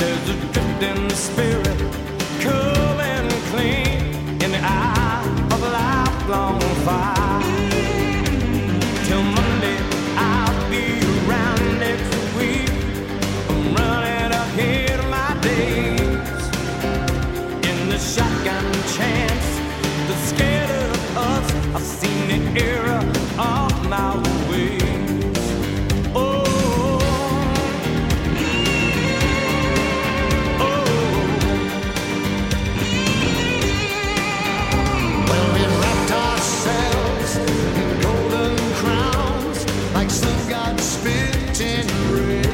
There's a drift in the spirit. Some got spit and red.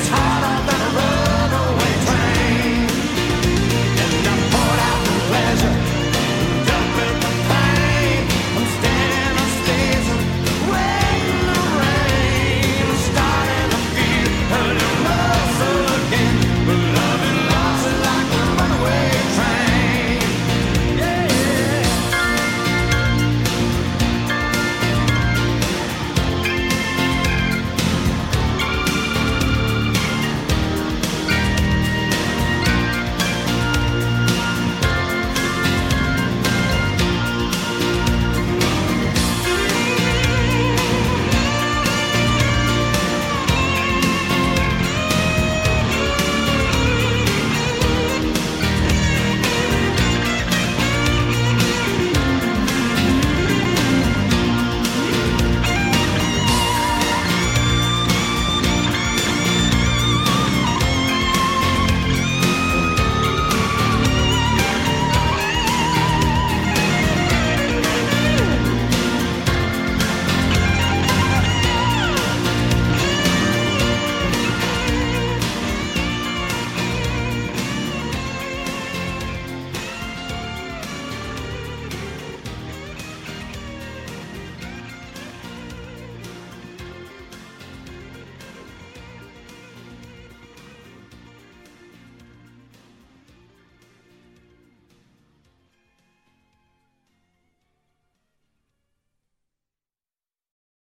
it's hard.